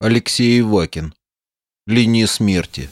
Алексей Ивакин. Линия смерти.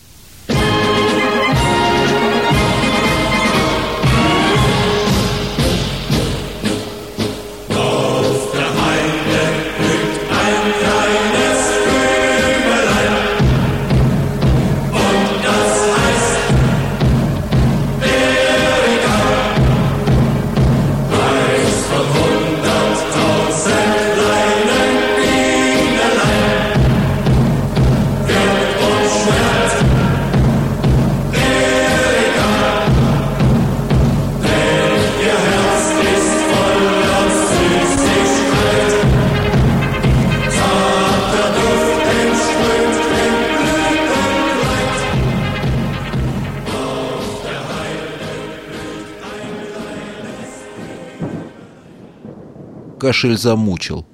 Кашель замучил.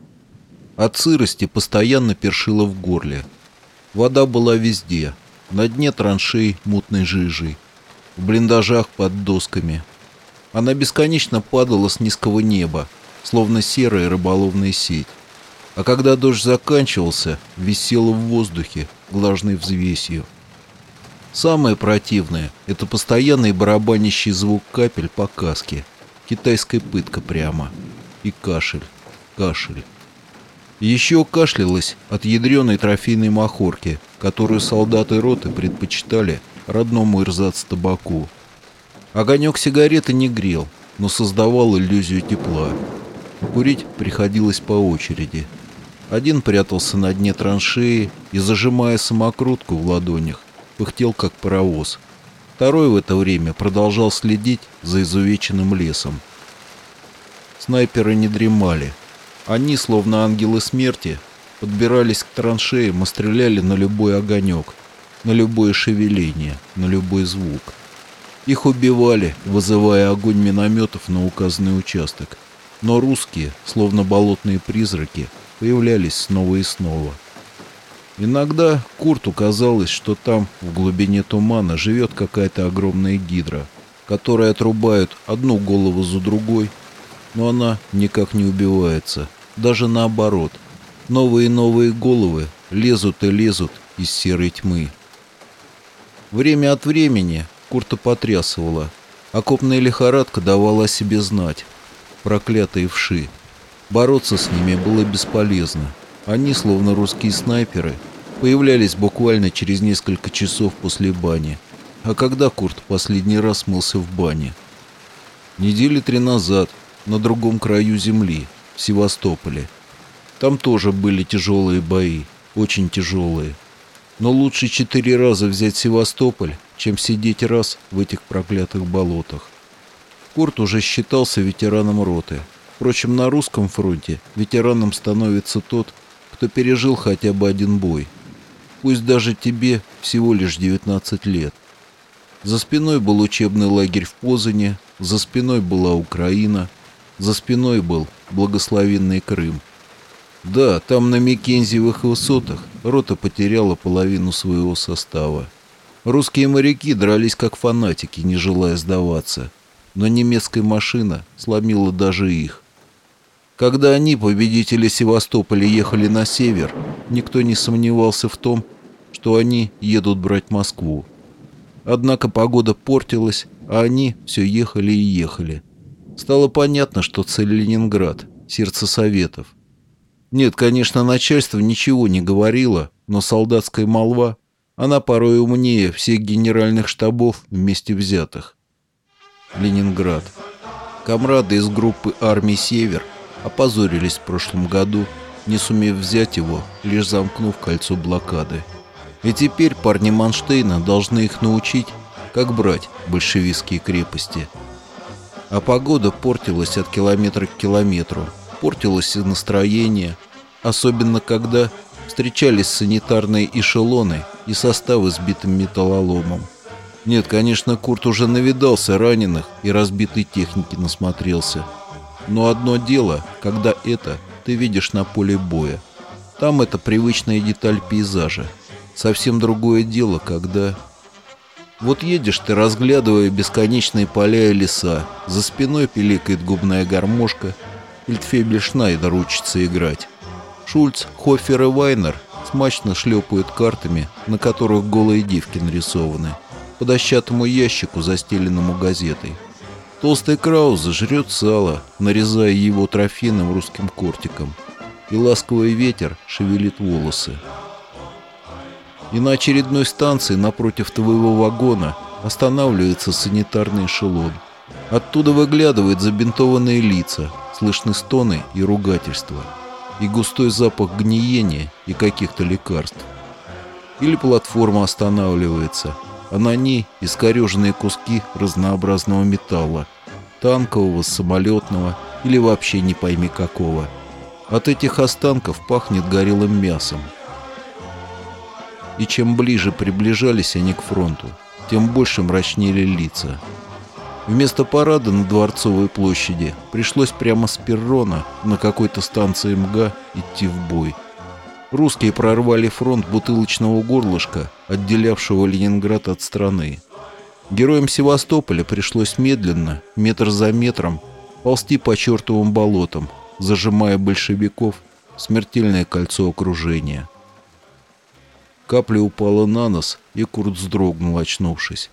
От сырости постоянно першило в горле. Вода была везде. На дне траншей мутной жижей. В блиндажах под досками. Она бесконечно падала с низкого неба, словно серая рыболовная сеть. А когда дождь заканчивался, висела в воздухе, влажной взвесью. Самое противное — это постоянный барабанящий звук капель по каске. Китайская пытка прямо и кашель, кашель. Еще кашлялось от ядреной трофейной махорки, которую солдаты роты предпочитали родному ирзац табаку. Огонек сигареты не грел, но создавал иллюзию тепла. Курить приходилось по очереди. Один прятался на дне траншеи и, зажимая самокрутку в ладонях, пыхтел как паровоз. Второй в это время продолжал следить за изувеченным лесом. Снайперы не дремали. Они, словно ангелы смерти, подбирались к траншеям и стреляли на любой огонек, на любое шевеление, на любой звук. Их убивали, вызывая огонь минометов на указанный участок. Но русские, словно болотные призраки, появлялись снова и снова. Иногда Курту казалось, что там, в глубине тумана, живет какая-то огромная гидра, которая отрубает одну голову за другой но она никак не убивается. Даже наоборот. Новые и новые головы лезут и лезут из серой тьмы. Время от времени Курта потрясывала. Окопная лихорадка давала о себе знать. Проклятые вши. Бороться с ними было бесполезно. Они, словно русские снайперы, появлялись буквально через несколько часов после бани. А когда Курт последний раз мылся в бане? Недели три назад – на другом краю земли, в Севастополе. Там тоже были тяжелые бои, очень тяжелые. Но лучше четыре раза взять Севастополь, чем сидеть раз в этих проклятых болотах. Курт уже считался ветераном роты. Впрочем, на русском фронте ветераном становится тот, кто пережил хотя бы один бой. Пусть даже тебе всего лишь 19 лет. За спиной был учебный лагерь в Позане, за спиной была Украина – за спиной был благословенный Крым. Да, там на Микензиевых высотах рота потеряла половину своего состава. Русские моряки дрались как фанатики, не желая сдаваться. Но немецкая машина сломила даже их. Когда они, победители Севастополя, ехали на север, никто не сомневался в том, что они едут брать Москву. Однако погода портилась, а они все ехали и ехали. Стало понятно, что цель Ленинград, сердце Советов. Нет, конечно, начальство ничего не говорило, но солдатская молва, она порой умнее всех генеральных штабов вместе взятых. Ленинград. Комрады из группы армий «Север» опозорились в прошлом году, не сумев взять его, лишь замкнув кольцо блокады. И теперь парни Манштейна должны их научить, как брать большевистские крепости – а погода портилась от километра к километру. Портилось и настроение, особенно когда встречались санитарные эшелоны и составы с битым металлоломом. Нет, конечно, Курт уже навидался раненых и разбитой техники насмотрелся. Но одно дело, когда это ты видишь на поле боя. Там это привычная деталь пейзажа. Совсем другое дело, когда вот едешь ты, разглядывая бесконечные поля и леса. За спиной пиликает губная гармошка. Фельдфебель Шнайдер учится играть. Шульц, Хофер и Вайнер смачно шлепают картами, на которых голые девки нарисованы, по дощатому ящику, застеленному газетой. Толстый Краузе жрет сало, нарезая его трофейным русским кортиком, и ласковый ветер шевелит волосы. И на очередной станции напротив твоего вагона останавливается санитарный эшелон. Оттуда выглядывают забинтованные лица, слышны стоны и ругательства, и густой запах гниения и каких-то лекарств. Или платформа останавливается, а на ней искореженные куски разнообразного металла, танкового, самолетного или вообще не пойми какого. От этих останков пахнет горелым мясом, и чем ближе приближались они к фронту, тем больше мрачнели лица. Вместо парада на Дворцовой площади пришлось прямо с перрона на какой-то станции МГА идти в бой. Русские прорвали фронт бутылочного горлышка, отделявшего Ленинград от страны. Героям Севастополя пришлось медленно, метр за метром, ползти по чертовым болотам, зажимая большевиков в смертельное кольцо окружения. Капля упала на нос, и Курт вздрогнул, очнувшись.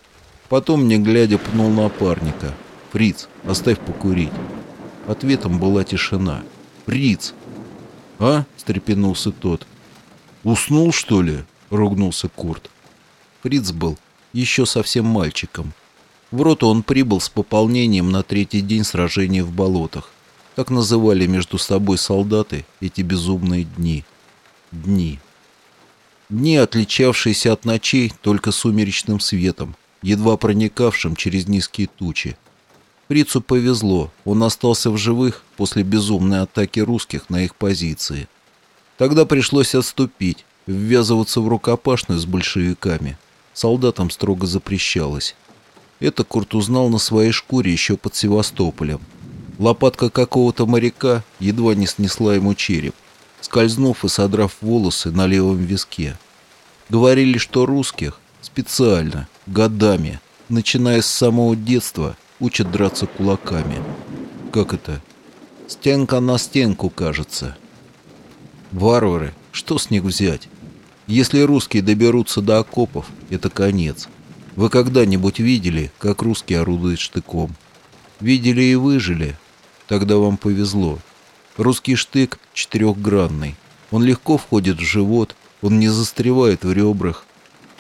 Потом, не глядя, пнул напарника. «Фриц, оставь покурить». Ответом была тишина. «Фриц!» «А?» — встрепенулся тот. «Уснул, что ли?» — ругнулся Курт. Фриц был еще совсем мальчиком. В роту он прибыл с пополнением на третий день сражения в болотах. Так называли между собой солдаты эти безумные дни. Дни. Дни, отличавшиеся от ночей только сумеречным светом, едва проникавшим через низкие тучи. Фрицу повезло, он остался в живых после безумной атаки русских на их позиции. Тогда пришлось отступить, ввязываться в рукопашную с большевиками. Солдатам строго запрещалось. Это Курт узнал на своей шкуре еще под Севастополем. Лопатка какого-то моряка едва не снесла ему череп скользнув и содрав волосы на левом виске. Говорили, что русских специально, годами, начиная с самого детства, учат драться кулаками. Как это? Стенка на стенку, кажется. Варвары, что с них взять? Если русские доберутся до окопов, это конец. Вы когда-нибудь видели, как русские орудуют штыком? Видели и выжили? Тогда вам повезло. Русский штык четырехгранный. Он легко входит в живот, он не застревает в ребрах.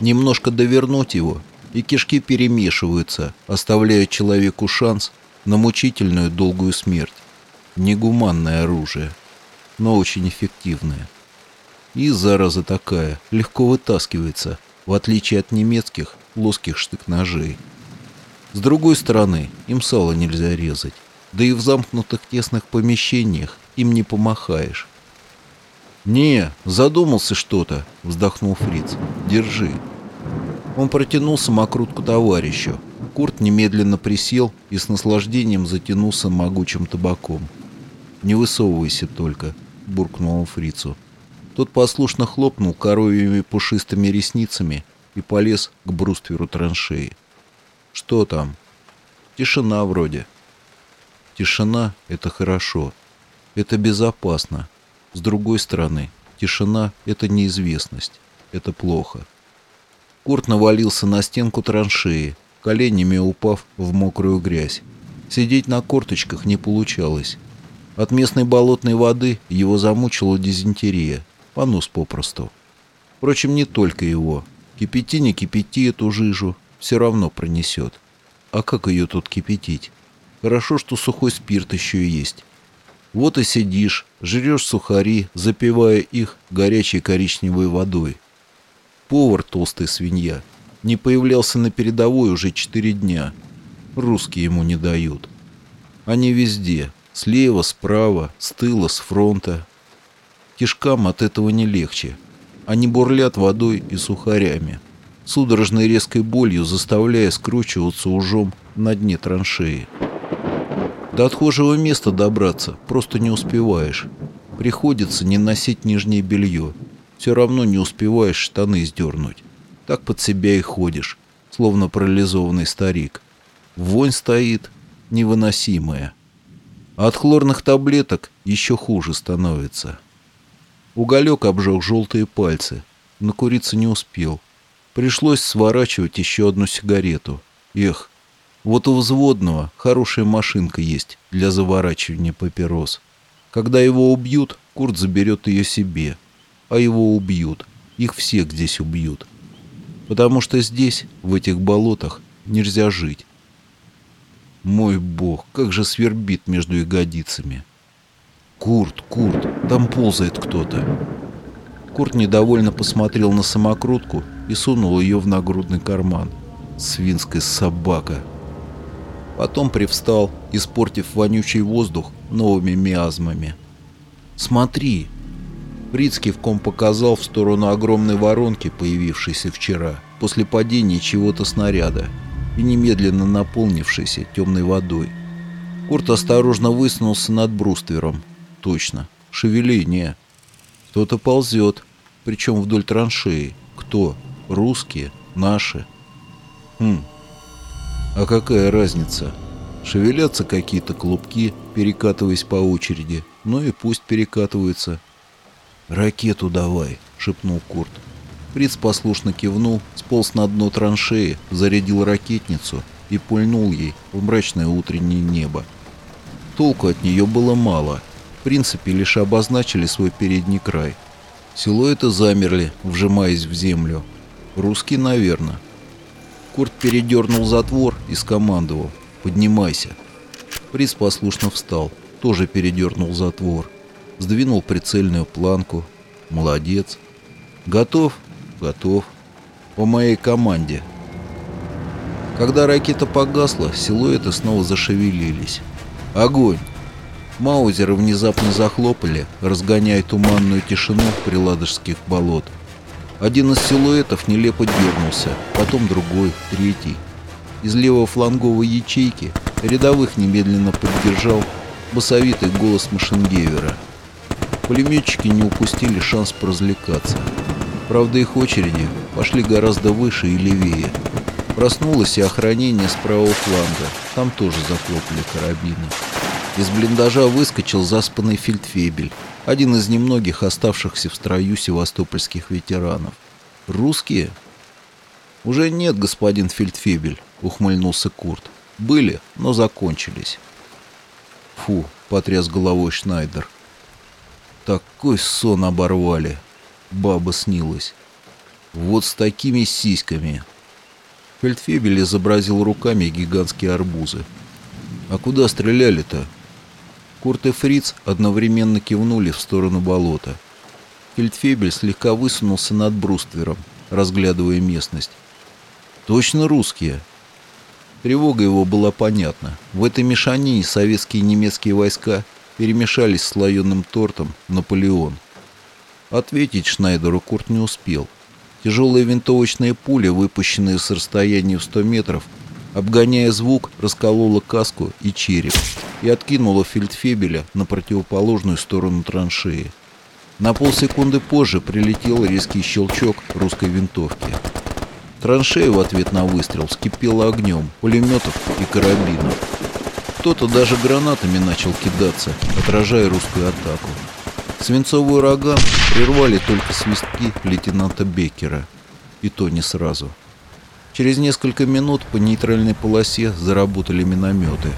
Немножко довернуть его, и кишки перемешиваются, оставляя человеку шанс на мучительную долгую смерть. Негуманное оружие, но очень эффективное. И зараза такая, легко вытаскивается, в отличие от немецких плоских штык-ножей. С другой стороны, им сало нельзя резать, да и в замкнутых тесных помещениях им не помахаешь. «Не, задумался что-то», — вздохнул Фриц. «Держи». Он протянул самокрутку товарищу. Курт немедленно присел и с наслаждением затянулся могучим табаком. «Не высовывайся только», — буркнул он Фрицу. Тот послушно хлопнул коровьими пушистыми ресницами и полез к брустверу траншеи. «Что там?» «Тишина вроде». «Тишина — это хорошо», это безопасно. С другой стороны, тишина — это неизвестность. Это плохо. Курт навалился на стенку траншеи, коленями упав в мокрую грязь. Сидеть на корточках не получалось. От местной болотной воды его замучила дизентерия, понос попросту. Впрочем, не только его. Кипяти не кипяти эту жижу, все равно пронесет. А как ее тут кипятить? Хорошо, что сухой спирт еще есть. Вот и сидишь, жрешь сухари, запивая их горячей коричневой водой. Повар толстый свинья. Не появлялся на передовой уже четыре дня. Русские ему не дают. Они везде. Слева, справа, с тыла, с фронта. Кишкам от этого не легче. Они бурлят водой и сухарями, судорожной резкой болью заставляя скручиваться ужом на дне траншеи. До отхожего места добраться просто не успеваешь. Приходится не носить нижнее белье. Все равно не успеваешь штаны сдернуть. Так под себя и ходишь, словно парализованный старик. Вонь стоит невыносимая. А от хлорных таблеток еще хуже становится. Уголек обжег желтые пальцы. Накуриться не успел. Пришлось сворачивать еще одну сигарету. Эх, вот у взводного хорошая машинка есть для заворачивания папирос. Когда его убьют, Курт заберет ее себе. А его убьют. Их всех здесь убьют. Потому что здесь, в этих болотах, нельзя жить. Мой бог, как же свербит между ягодицами. Курт, Курт, там ползает кто-то. Курт недовольно посмотрел на самокрутку и сунул ее в нагрудный карман. Свинская собака. Потом привстал, испортив вонючий воздух новыми миазмами. «Смотри!» Фриц кивком показал в сторону огромной воронки, появившейся вчера, после падения чего-то снаряда и немедленно наполнившейся темной водой. Курт осторожно высунулся над бруствером. Точно. Шевеление. Кто-то ползет, причем вдоль траншеи. Кто? Русские? Наши? Хм. А какая разница? Шевелятся какие-то клубки, перекатываясь по очереди. Ну и пусть перекатываются. «Ракету давай», — шепнул Курт. Фриц послушно кивнул, сполз на дно траншеи, зарядил ракетницу и пульнул ей в мрачное утреннее небо. Толку от нее было мало. В принципе, лишь обозначили свой передний край. Силуэты замерли, вжимаясь в землю. Русский, наверное. Курт передернул затвор и скомандовал. «Поднимайся». Фриц послушно встал, тоже передернул затвор. Сдвинул прицельную планку. «Молодец». «Готов?» «Готов». «По моей команде». Когда ракета погасла, силуэты снова зашевелились. «Огонь!» Маузеры внезапно захлопали, разгоняя туманную тишину приладожских болот. Один из силуэтов нелепо дернулся, потом другой, третий. Из левофланговой ячейки рядовых немедленно поддержал басовитый голос Машингевера. Пулеметчики не упустили шанс поразвлекаться. Правда, их очереди пошли гораздо выше и левее. Проснулось и охранение с правого фланга. Там тоже захлопали карабины. Из блиндажа выскочил заспанный фельдфебель, один из немногих оставшихся в строю севастопольских ветеранов. «Русские?» «Уже нет, господин фельдфебель», — ухмыльнулся Курт. «Были, но закончились». «Фу», — потряс головой Шнайдер. «Такой сон оборвали. Баба снилась. Вот с такими сиськами». Фельдфебель изобразил руками гигантские арбузы. «А куда стреляли-то?» Курт и Фриц одновременно кивнули в сторону болота. Фельдфебель слегка высунулся над бруствером, разглядывая местность. «Точно русские!» Тревога его была понятна. В этой мешанине советские и немецкие войска перемешались с слоеным тортом «Наполеон». Ответить Шнайдеру Курт не успел. Тяжелые винтовочные пули, выпущенные с расстояния в 100 метров, обгоняя звук, расколола каску и череп и откинула фельдфебеля на противоположную сторону траншеи. На полсекунды позже прилетел резкий щелчок русской винтовки. Траншея в ответ на выстрел вскипела огнем пулеметов и карабинов. Кто-то даже гранатами начал кидаться, отражая русскую атаку. Свинцовый ураган прервали только свистки лейтенанта Беккера. И то не сразу. Через несколько минут по нейтральной полосе заработали минометы.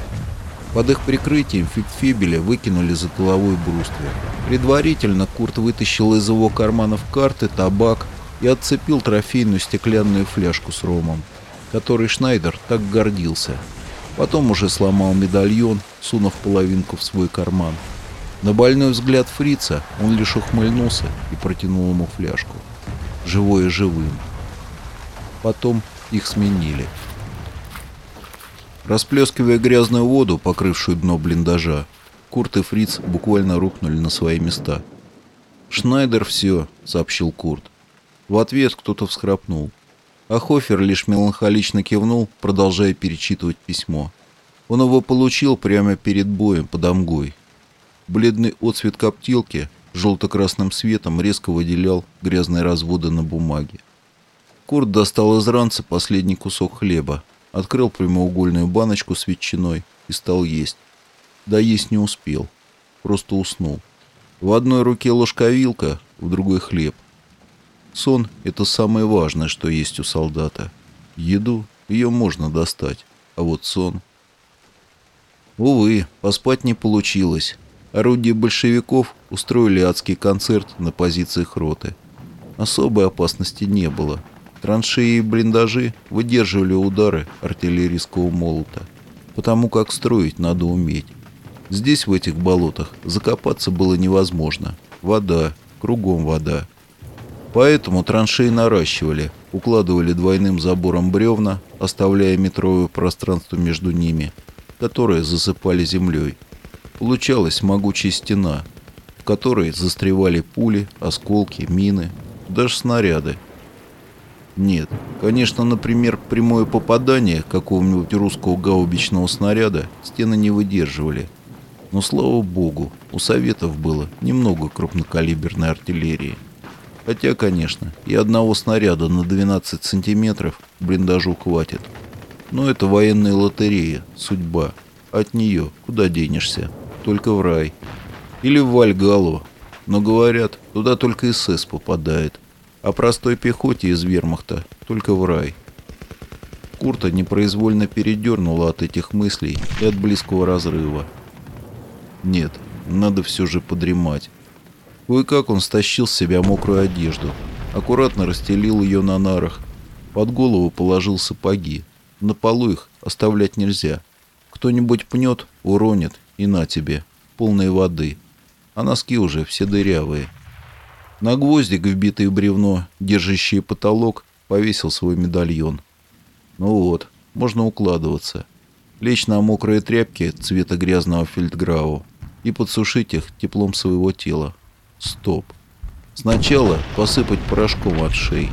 Под их прикрытием фельдфебеля выкинули за тыловой бруствер. Предварительно Курт вытащил из его карманов карты, табак и отцепил трофейную стеклянную фляжку с ромом, которой Шнайдер так гордился. Потом уже сломал медальон, сунув половинку в свой карман. На больной взгляд фрица он лишь ухмыльнулся и протянул ему фляжку. Живое живым. Потом их сменили. Расплескивая грязную воду, покрывшую дно блиндажа, Курт и Фриц буквально рухнули на свои места. «Шнайдер все», — сообщил Курт. В ответ кто-то всхрапнул. А Хофер лишь меланхолично кивнул, продолжая перечитывать письмо. Он его получил прямо перед боем под Амгой. Бледный отцвет коптилки желто-красным светом резко выделял грязные разводы на бумаге. Курт достал из ранца последний кусок хлеба, открыл прямоугольную баночку с ветчиной и стал есть. Да есть не успел, просто уснул. В одной руке ложка-вилка, в другой хлеб. Сон – это самое важное, что есть у солдата. Еду ее можно достать, а вот сон... Увы, поспать не получилось. Орудия большевиков устроили адский концерт на позициях роты. Особой опасности не было. Траншеи и блиндажи выдерживали удары артиллерийского молота, потому как строить надо уметь. Здесь, в этих болотах, закопаться было невозможно. Вода, кругом вода. Поэтому траншеи наращивали, укладывали двойным забором бревна, оставляя метровое пространство между ними, которое засыпали землей. Получалась могучая стена, в которой застревали пули, осколки, мины, даже снаряды. Нет, конечно, например, прямое попадание какого-нибудь русского гаубичного снаряда стены не выдерживали. Но, слава богу, у Советов было немного крупнокалиберной артиллерии. Хотя, конечно, и одного снаряда на 12 сантиметров блиндажу хватит. Но это военная лотерея, судьба. От нее куда денешься? Только в рай. Или в Вальгалу. Но говорят, туда только СС попадает. А простой пехоте из вермахта только в рай. Курта непроизвольно передернула от этих мыслей и от близкого разрыва. Нет, надо все же подремать. Кое-как он стащил с себя мокрую одежду, аккуратно расстелил ее на нарах, под голову положил сапоги. На полу их оставлять нельзя. Кто-нибудь пнет, уронит, и на тебе, полной воды. А носки уже все дырявые. На гвоздик, вбитый в бревно, держащий потолок, повесил свой медальон. Ну вот, можно укладываться. Лечь на мокрые тряпки цвета грязного фельдграу и подсушить их теплом своего тела. Стоп. Сначала посыпать порошком от шеи.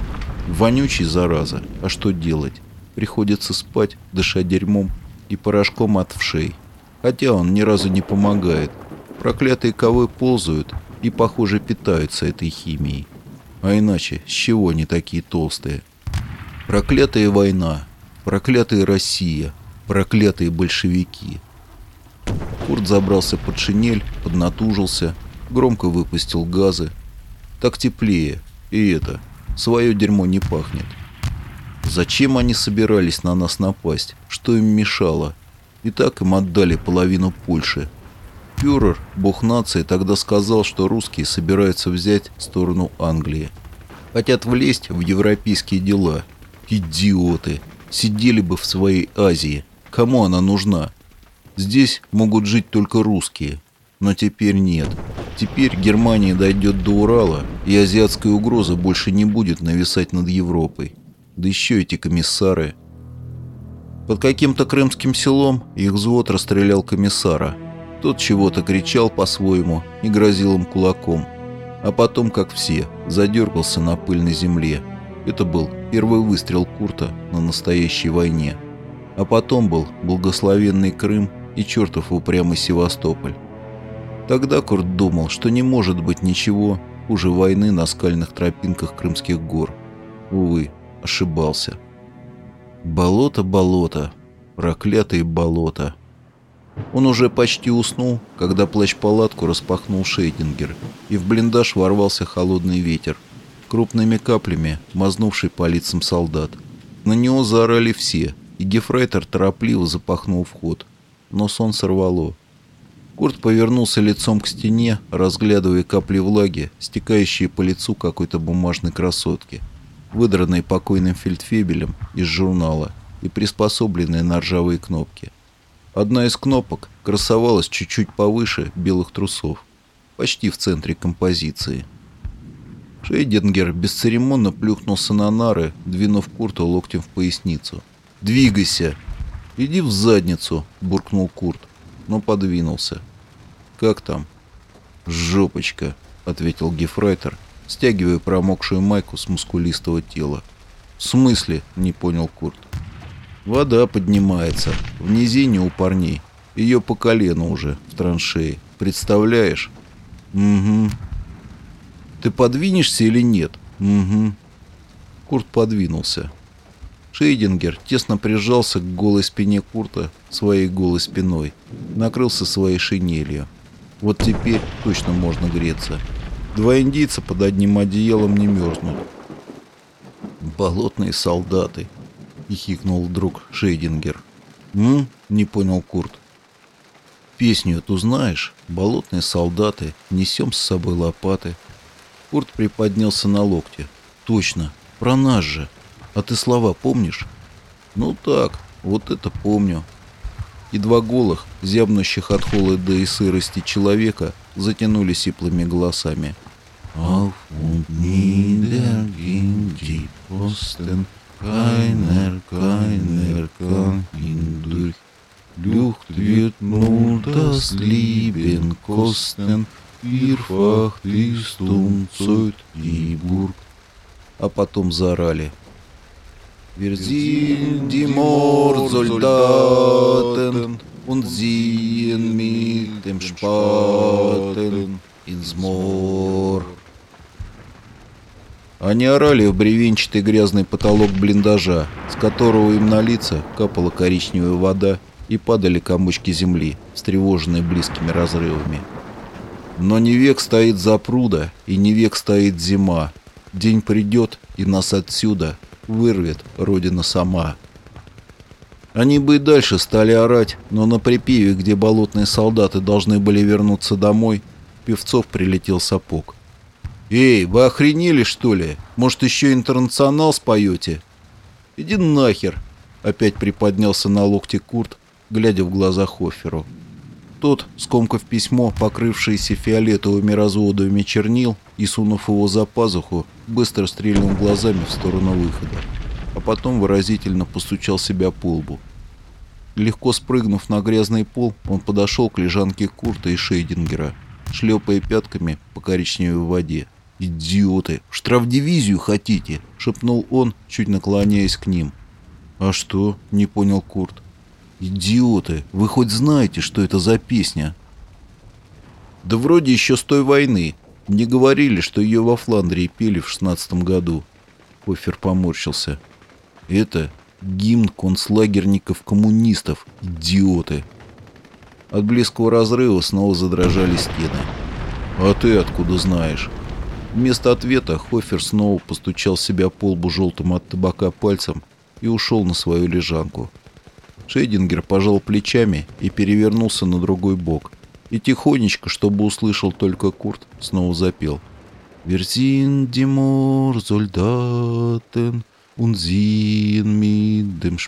Вонючий, зараза. А что делать? Приходится спать, дышать дерьмом и порошком от вшей. Хотя он ни разу не помогает. Проклятые ковы ползают и, похоже, питаются этой химией. А иначе, с чего они такие толстые? Проклятая война, проклятая Россия, проклятые большевики. Курт забрался под шинель, поднатужился, громко выпустил газы. Так теплее. И это, свое дерьмо не пахнет. Зачем они собирались на нас напасть? Что им мешало? И так им отдали половину Польши. Фюрер, бог нации, тогда сказал, что русские собираются взять сторону Англии. Хотят влезть в европейские дела. Идиоты! Сидели бы в своей Азии. Кому она нужна? Здесь могут жить только русские. Но теперь нет. Теперь Германия дойдет до Урала, и азиатская угроза больше не будет нависать над Европой. Да еще эти комиссары. Под каким-то крымским селом их взвод расстрелял комиссара. Тот чего-то кричал по-своему и грозил им кулаком. А потом, как все, задергался на пыльной земле. Это был первый выстрел Курта на настоящей войне. А потом был благословенный Крым и чертов упрямый Севастополь. Тогда Курт думал, что не может быть ничего хуже войны на скальных тропинках Крымских гор. Увы, ошибался. Болото, болото, проклятые болото. Он уже почти уснул, когда плащ-палатку распахнул Шейдингер, и в блиндаж ворвался холодный ветер, крупными каплями мазнувший по лицам солдат. На него заорали все, и Гефрейтер торопливо запахнул вход. Но сон сорвало. Курт повернулся лицом к стене, разглядывая капли влаги, стекающие по лицу какой-то бумажной красотки, выдранной покойным фельдфебелем из журнала и приспособленной на ржавые кнопки. Одна из кнопок красовалась чуть-чуть повыше белых трусов, почти в центре композиции. Шейдингер бесцеремонно плюхнулся на нары, двинув Курта локтем в поясницу. «Двигайся!» «Иди в задницу!» – буркнул Курт, но подвинулся. «Как там?» «Жопочка», — ответил Гефрайтер, стягивая промокшую майку с мускулистого тела. «В смысле?» — не понял Курт. «Вода поднимается. В низине у парней. Ее по колено уже, в траншее. Представляешь?» «Угу». «Ты подвинешься или нет?» «Угу». Курт подвинулся. Шейдингер тесно прижался к голой спине Курта своей голой спиной, накрылся своей шинелью. Вот теперь точно можно греться. Два индийца под одним одеялом не мерзнут. «Болотные солдаты», — хихикнул вдруг Шейдингер. «М?» — не понял Курт. «Песню эту знаешь? Болотные солдаты, несем с собой лопаты». Курт приподнялся на локте. «Точно, про нас же. А ты слова помнишь?» «Ну так, вот это помню». И два голых, зябнущих от холода и сырости человека затянули сиплыми голосами. Auf und nieder ging die Posten, keiner, keiner kann hindurch. Luft wird nur das Leben kosten, vierfach ist умцойт die Burg. А потом заорали. Sind die Mordsoldaten und ziehen mit dem Spaten ins Moor. Они орали в бревенчатый грязный потолок блиндажа, с которого им на лица капала коричневая вода и падали комочки земли, встревоженные близкими разрывами. Но не век стоит запруда, и не век стоит зима. День придет, и нас отсюда вырвет Родина сама. Они бы и дальше стали орать, но на припеве, где болотные солдаты должны были вернуться домой, певцов прилетел сапог. «Эй, вы охренели, что ли? Может, еще интернационал споете?» «Иди нахер!» — опять приподнялся на локте Курт, глядя в глаза Хоферу. Тот, скомкав письмо, покрывшееся фиолетовыми разводами чернил, и, сунув его за пазуху, быстро стрельнул глазами в сторону выхода, а потом выразительно постучал себя по лбу. Легко спрыгнув на грязный пол, он подошел к лежанке Курта и Шейдингера, шлепая пятками по коричневой воде. «Идиоты! Штрафдивизию хотите?» — шепнул он, чуть наклоняясь к ним. «А что?» — не понял Курт. «Идиоты! Вы хоть знаете, что это за песня?» «Да вроде еще с той войны. Не говорили, что ее во Фландрии пели в шестнадцатом году». Офер поморщился. «Это гимн концлагерников-коммунистов, идиоты!» От близкого разрыва снова задрожали стены. «А ты откуда знаешь?» Вместо ответа Хофер снова постучал себя по лбу желтым от табака пальцем и ушел на свою лежанку. Шейдингер пожал плечами и перевернулся на другой бок. И тихонечко, чтобы услышал только Курт, снова запел. «Верзин димор зольдатен, ziehen mit dem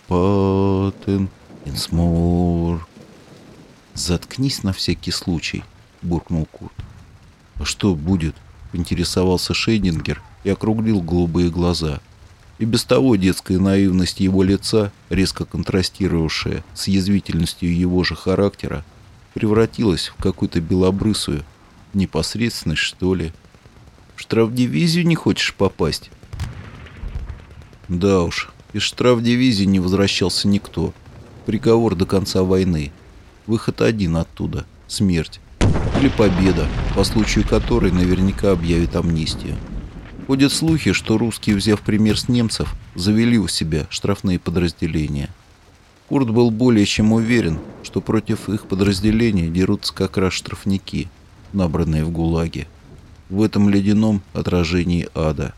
ins Moor». «Заткнись на всякий случай», — буркнул Курт. «А что будет?» — поинтересовался Шейдингер и округлил голубые глаза. И без того детская наивность его лица, резко контрастировавшая с язвительностью его же характера, превратилась в какую-то белобрысую непосредственность, что ли. В штрафдивизию не хочешь попасть? Да уж, из штрафдивизии не возвращался никто. Приговор до конца войны. Выход один оттуда — смерть или победа, по случаю которой наверняка объявит амнистию. Ходят слухи, что русские, взяв пример с немцев, завели у себя штрафные подразделения. Курт был более чем уверен, что против их подразделения дерутся как раз штрафники, набранные в ГУЛАГе. В этом ледяном отражении ада.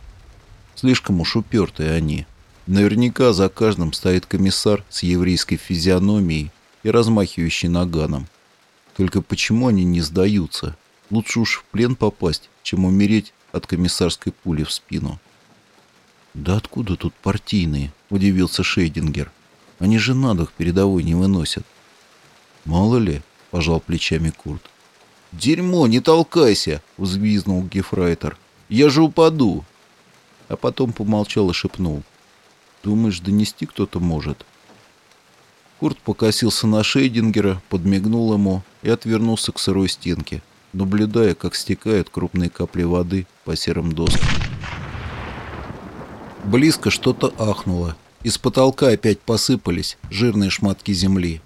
Слишком уж упертые они. Наверняка за каждым стоит комиссар с еврейской физиономией и размахивающий наганом. Только почему они не сдаются? Лучше уж в плен попасть, чем умереть от комиссарской пули в спину. «Да откуда тут партийные?» – удивился Шейдингер. «Они же на дух передовой не выносят». «Мало ли», – пожал плечами Курт. «Дерьмо, не толкайся!» – взвизнул Гефрайтер. «Я же упаду!» А потом помолчал и шепнул. «Думаешь, донести кто-то может?» Курт покосился на Шейдингера, подмигнул ему и отвернулся к сырой стенке, наблюдая, как стекают крупные капли воды по серым доскам. Близко что-то ахнуло. Из потолка опять посыпались жирные шматки земли.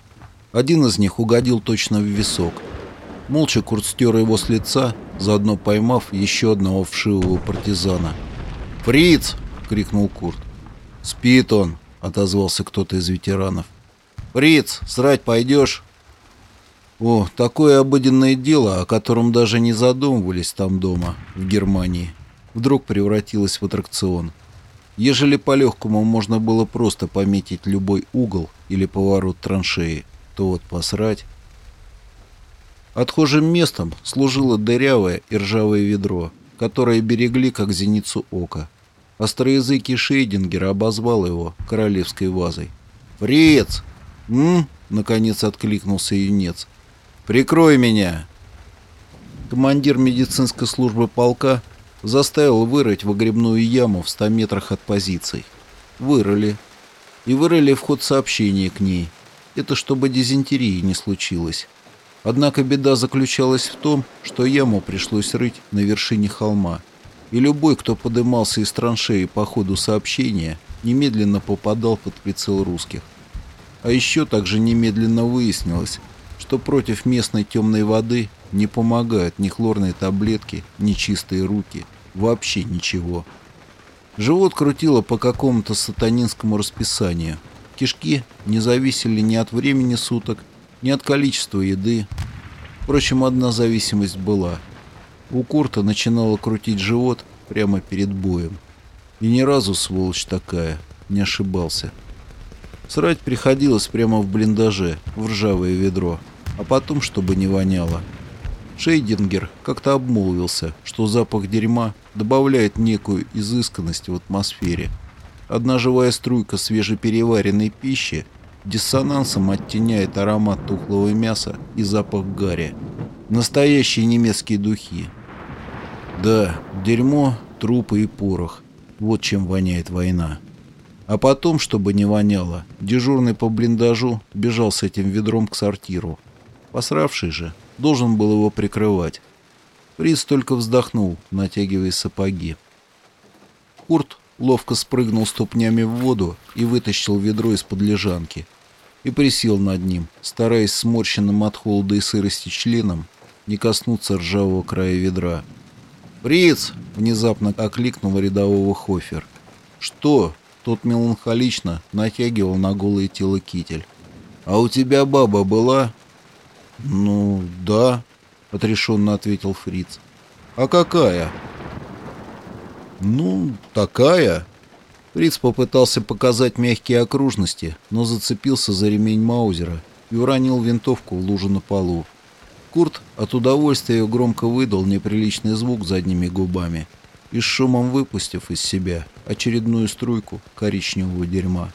Один из них угодил точно в висок. Молча Курт стер его с лица, заодно поймав еще одного вшивого партизана. «Фриц!» — крикнул Курт. «Спит он!» — отозвался кто-то из ветеранов. «Фриц, срать пойдешь?» О, такое обыденное дело, о котором даже не задумывались там дома, в Германии, вдруг превратилось в аттракцион. Ежели по-легкому можно было просто пометить любой угол или поворот траншеи, то вот посрать... Отхожим местом служило дырявое и ржавое ведро, которое берегли как зеницу ока. Остроязыкий Шейдингер обозвал его королевской вазой. «Фриц!» «М?» — наконец откликнулся юнец. «Прикрой меня!» Командир медицинской службы полка заставил вырыть выгребную яму в ста метрах от позиций. Вырыли. И вырыли вход сообщения к ней. Это чтобы дизентерии не случилось. Однако беда заключалась в том, что яму пришлось рыть на вершине холма, и любой, кто подымался из траншеи по ходу сообщения, немедленно попадал под прицел русских. А еще также немедленно выяснилось, что против местной темной воды не помогают ни хлорные таблетки, ни чистые руки, вообще ничего. Живот крутило по какому-то сатанинскому расписанию. Кишки не зависели ни от времени суток, ни от количества еды. Впрочем, одна зависимость была. У Курта начинало крутить живот прямо перед боем. И ни разу, сволочь такая, не ошибался. Срать приходилось прямо в блиндаже, в ржавое ведро, а потом, чтобы не воняло. Шейдингер как-то обмолвился, что запах дерьма добавляет некую изысканность в атмосфере. Одна живая струйка свежепереваренной пищи диссонансом оттеняет аромат тухлого мяса и запах гари. Настоящие немецкие духи. Да, дерьмо, трупы и порох. Вот чем воняет война. А потом, чтобы не воняло, дежурный по блиндажу бежал с этим ведром к сортиру. Посравший же должен был его прикрывать. Фриц только вздохнул, натягивая сапоги. Курт ловко спрыгнул ступнями в воду и вытащил ведро из-под лежанки и присел над ним, стараясь сморщенным от холода и сырости членом не коснуться ржавого края ведра. «Фриц!» — внезапно окликнул рядового Хофер. «Что?» — тот меланхолично натягивал на голое тело китель. «А у тебя баба была?» «Ну, да», — отрешенно ответил Фриц. «А какая?» «Ну, такая», Фриц попытался показать мягкие окружности, но зацепился за ремень Маузера и уронил винтовку в лужу на полу. Курт от удовольствия громко выдал неприличный звук задними губами и с шумом выпустив из себя очередную струйку коричневого дерьма.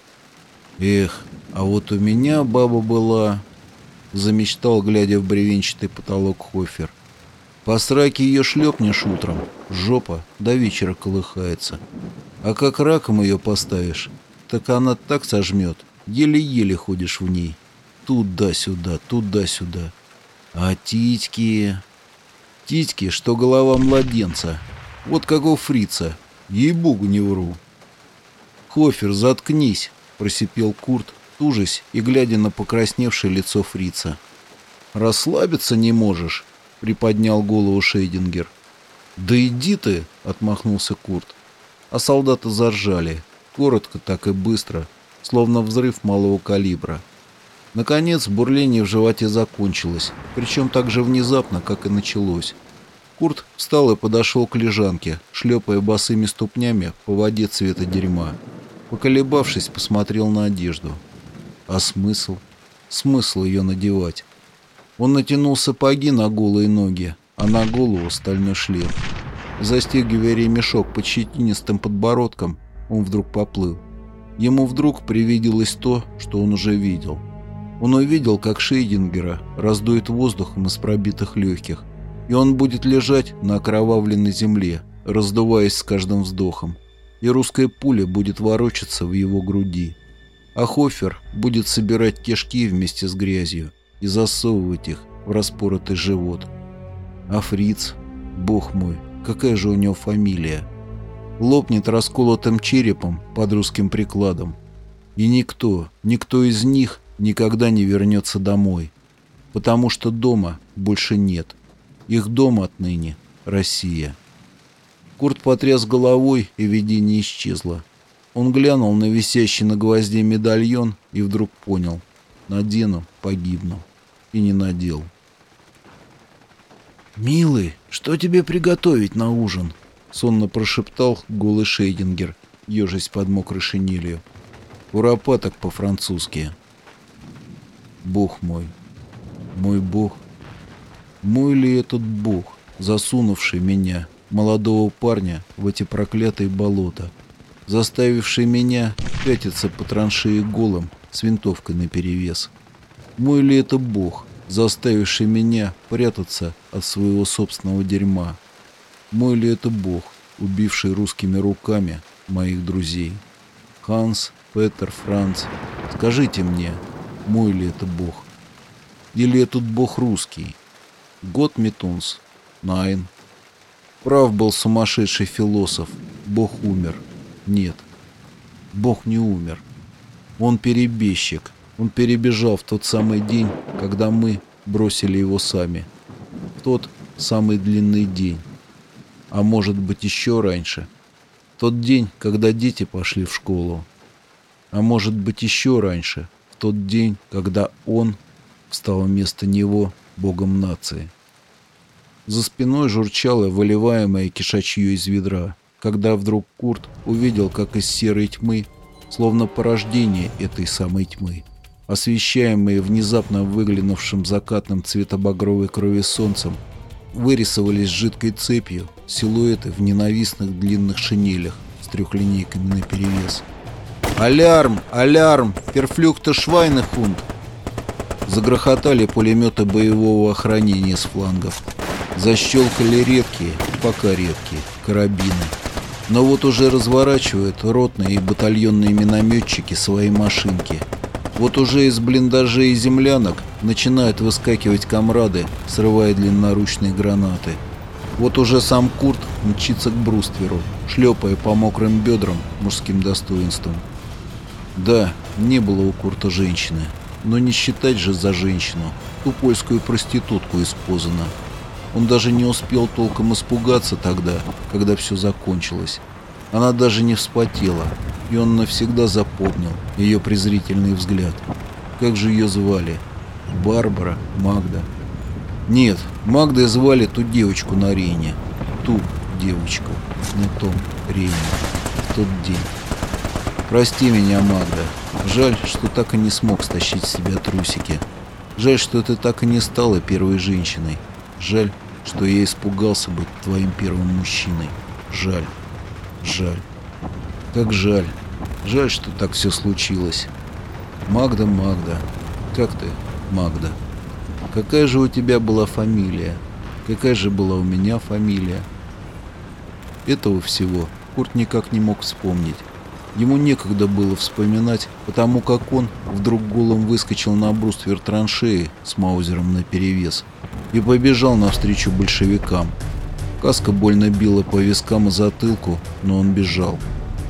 «Эх, а вот у меня баба была...» — замечтал, глядя в бревенчатый потолок Хофер. «По сраке ее шлепнешь утром, жопа до вечера колыхается. А как раком ее поставишь, так она так сожмет, еле-еле ходишь в ней. Туда-сюда, туда-сюда. А титьки... Титьки, что голова младенца. Вот как у фрица. Ей-богу, не вру. «Хофер, заткнись!» — просипел Курт, тужась и глядя на покрасневшее лицо фрица. «Расслабиться не можешь?» — приподнял голову Шейдингер. «Да иди ты!» — отмахнулся Курт а солдаты заржали, коротко так и быстро, словно взрыв малого калибра. Наконец, бурление в животе закончилось, причем так же внезапно, как и началось. Курт встал и подошел к лежанке, шлепая босыми ступнями по воде цвета дерьма. Поколебавшись, посмотрел на одежду. А смысл? Смысл ее надевать? Он натянул сапоги на голые ноги, а на голову стальной шлем. Застегивая ремешок под щетинистым подбородком, он вдруг поплыл. Ему вдруг привиделось то, что он уже видел. Он увидел, как Шейдингера раздует воздухом из пробитых легких, и он будет лежать на окровавленной земле, раздуваясь с каждым вздохом, и русская пуля будет ворочаться в его груди. А Хофер будет собирать кишки вместе с грязью и засовывать их в распоротый живот. А Фриц, бог мой, Какая же у него фамилия? Лопнет расколотым черепом под русским прикладом. И никто, никто из них никогда не вернется домой. Потому что дома больше нет. Их дом отныне — Россия. Курт потряс головой, и видение исчезло. Он глянул на висящий на гвозде медальон и вдруг понял. Надену, погибну. и не надел. «Милый, что тебе приготовить на ужин?» — сонно прошептал голый Шейдингер, ежась под мокрой шинелью. «Куропаток по-французски». «Бог мой, мой бог, мой ли этот бог, засунувший меня, молодого парня, в эти проклятые болота, заставивший меня пятиться по траншеи голым с винтовкой наперевес? Мой ли это бог, заставивший меня прятаться от своего собственного дерьма? Мой ли это бог, убивший русскими руками моих друзей? Ханс, Петер, Франц, скажите мне, мой ли это бог? Или этот бог русский? Год Метунс, Найн. Прав был сумасшедший философ, бог умер. Нет, бог не умер. Он перебежчик, он перебежал в тот самый день, когда мы бросили его сами. В тот самый длинный день. А может быть еще раньше. Тот день, когда дети пошли в школу. А может быть еще раньше. В тот день, когда он стал вместо него богом нации. За спиной журчало выливаемое кишачье из ведра, когда вдруг Курт увидел, как из серой тьмы, словно порождение этой самой тьмы, освещаемые внезапно выглянувшим закатным цветобагровой крови солнцем, вырисовались жидкой цепью силуэты в ненавистных длинных шинелях с трехлинейками наперевес. «Алярм! Алярм! Перфлюкта Швайнехунд!» Загрохотали пулеметы боевого охранения с флангов. Защелкали редкие, пока редкие, карабины. Но вот уже разворачивают ротные и батальонные минометчики свои машинки – вот уже из блиндажей и землянок начинают выскакивать комрады, срывая длинноручные гранаты. Вот уже сам Курт мчится к брустверу, шлепая по мокрым бедрам мужским достоинством. Да, не было у Курта женщины, но не считать же за женщину, ту польскую проститутку из Позана. Он даже не успел толком испугаться тогда, когда все закончилось. Она даже не вспотела, и он навсегда запомнил ее презрительный взгляд. Как же ее звали? Барбара? Магда? Нет, Магдой звали ту девочку на Рейне. Ту девочку на том Рейне. В тот день. Прости меня, Магда. Жаль, что так и не смог стащить с себя трусики. Жаль, что ты так и не стала первой женщиной. Жаль, что я испугался быть твоим первым мужчиной. Жаль. Жаль. Как жаль. Жаль, что так все случилось. Магда, Магда. Как ты, Магда? Какая же у тебя была фамилия? Какая же была у меня фамилия? Этого всего Курт никак не мог вспомнить. Ему некогда было вспоминать, потому как он вдруг голым выскочил на бруствер траншеи с маузером наперевес и побежал навстречу большевикам, Каска больно била по вискам и затылку, но он бежал.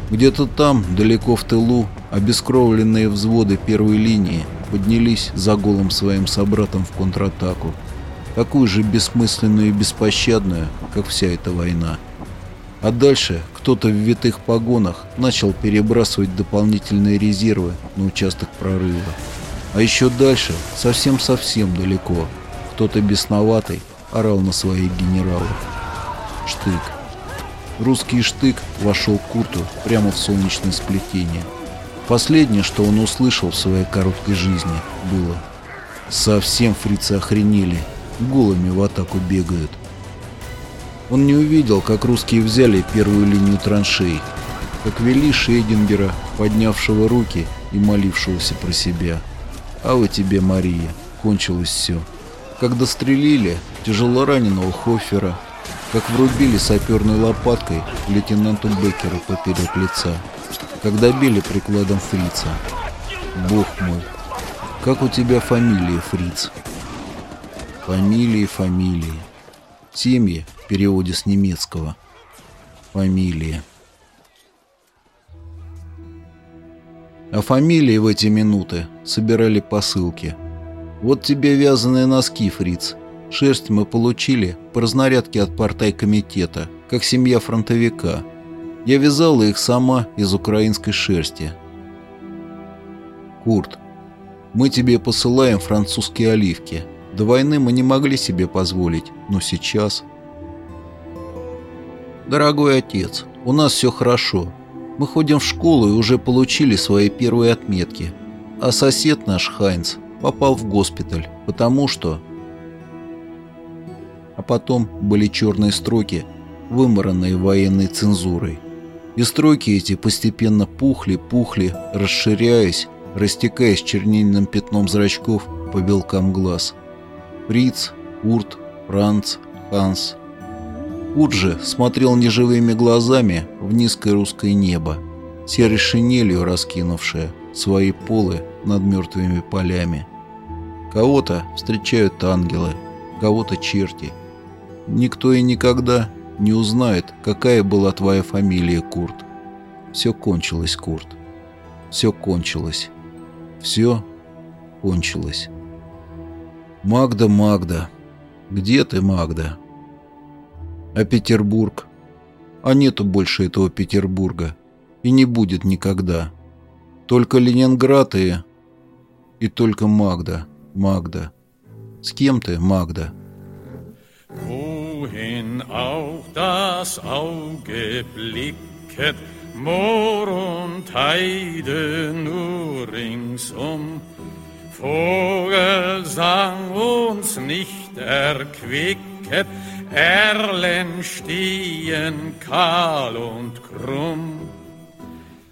Где-то там, далеко в тылу, обескровленные взводы первой линии поднялись за голым своим собратом в контратаку. Такую же бессмысленную и беспощадную, как вся эта война. А дальше кто-то в витых погонах начал перебрасывать дополнительные резервы на участок прорыва. А еще дальше, совсем-совсем далеко, кто-то бесноватый орал на своих генералов. Штык. Русский штык вошел Курту прямо в солнечное сплетение. Последнее, что он услышал в своей короткой жизни, было «Совсем фрицы охренели, голыми в атаку бегают». Он не увидел, как русские взяли первую линию траншей, как вели Шейдингера, поднявшего руки и молившегося про себя. «А вы тебе, Мария, кончилось все». Когда стрелили тяжело раненого Хофера, как врубили саперной лопаткой лейтенанту Беккеру поперек лица, когда били прикладом фрица. Бог мой, как у тебя фамилия, фриц? Фамилии, фамилии. Семьи в переводе с немецкого. Фамилия. А фамилии в эти минуты собирали посылки. Вот тебе вязаные носки, фриц. Шерсть мы получили по разнарядке от портай комитета, как семья фронтовика. Я вязала их сама из украинской шерсти. Курт, мы тебе посылаем французские оливки. До войны мы не могли себе позволить, но сейчас... Дорогой отец, у нас все хорошо. Мы ходим в школу и уже получили свои первые отметки. А сосед наш, Хайнц, попал в госпиталь, потому что... А потом были черные строки, вымаранные военной цензурой. И строки эти постепенно пухли, пухли, расширяясь, растекаясь чернильным пятном зрачков по белкам глаз. Фриц, Урт, Франц, Ханс. Урт же смотрел неживыми глазами в низкое русское небо, серой шинелью раскинувшее свои полы над мертвыми полями. Кого-то встречают ангелы, кого-то черти. Никто и никогда не узнает, какая была твоя фамилия, Курт. Все кончилось, Курт. Все кончилось. Все кончилось. Магда, Магда. Где ты, Магда? А Петербург? А нету больше этого Петербурга. И не будет никогда. Только Ленинград и... И только Магда, Магда. С кем ты, Магда? Wohin auch das Auge blicket, Moor und Heide nur ringsum, Vogelsang uns nicht erquicket, Erlen stehen kahl und krumm.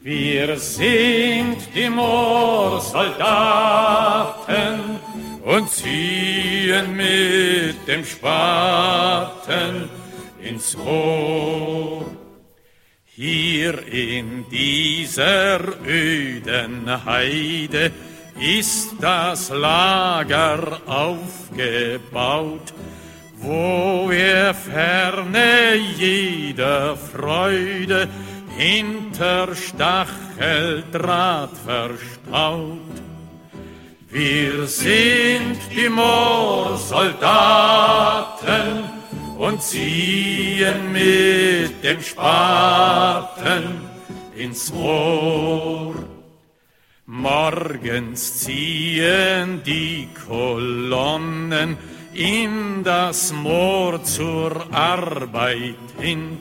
Wir sind die Moorsoldaten und ziehen mit dem Spaten ins Moor. Hier in dieser öden Heide ist das Lager aufgebaut, wo wir ferne jeder Freude hinter Stacheldraht verstaut. Wir sind die Moorsoldaten und ziehen mit dem Spaten ins Moor. Morgens ziehen die Kolonnen in das Moor zur Arbeit hin,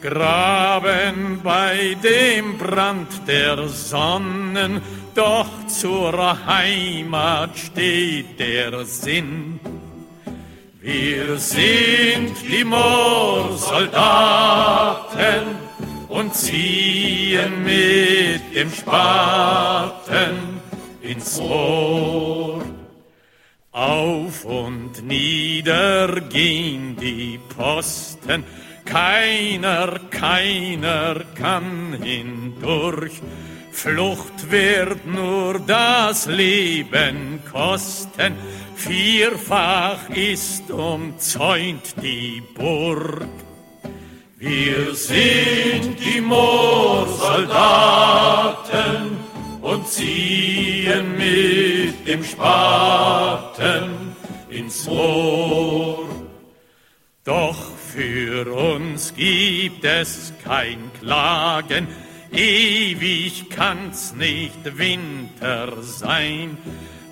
graben bei dem Brand der Sonnen, doch zur Heimat steht der Sinn. Wir sind die Moorsoldaten und ziehen mit dem Spaten ins Moor. Auf und nieder gehen die Posten, keiner, keiner kann hindurch. Flucht wird nur das Leben kosten, vierfach ist umzäunt die Burg. Wir sind die Moorsoldaten und ziehen mit dem Spaten ins Moor. Doch für uns gibt es kein Klagen, ewig kann's nicht Winter sein.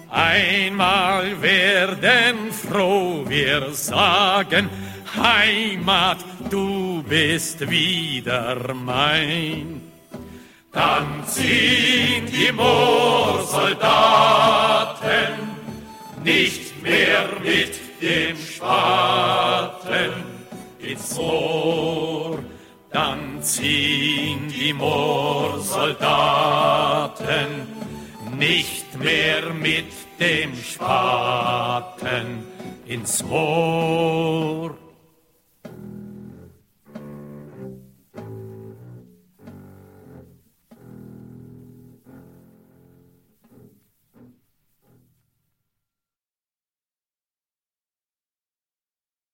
Einmal werden froh wir sagen, Heimat, du bist wieder mein. Dann ziehen die Moorsoldaten nicht mehr mit dem Spaten ins Moor. Dann ziehen die Moorsoldaten nicht mehr mit dem Spaten ins Moor.